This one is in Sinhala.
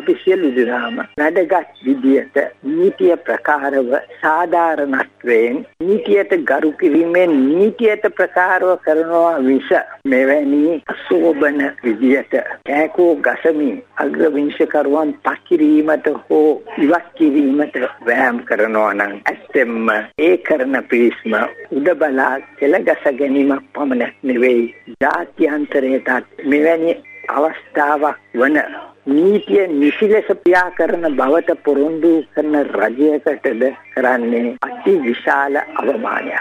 අපි සියලු දෙනාම වැඩගත් විදියට නීතිය ප්‍රකාරව සාධාරණත්වයෙන් නීතියට ගරු කිරීමෙන් නීතියට ප්‍රකාරව කරනවා විස මෙවැනි අශෝභන විදියට කෑකෝ ගසමින් අග්‍රවිංශකරුවන් පකිරීමට හෝ ඉවත් කිරීමට වෑම් කරනවා නම් ඇත්තෙන්ම ඒ කරන පිරිස්ම උඩබලා කෙලගස ගැනීමක් පමණක් නෙවෙයි. ජාත්‍යන්තරයටත් මෙවැනි අවස්ථාවක් වන නීතිය නිසි ලෙස ක්‍රියා කරන බවට පොරොන්දු කරන රජයකටද කරන්නේ අති විශාල අවමානයක්.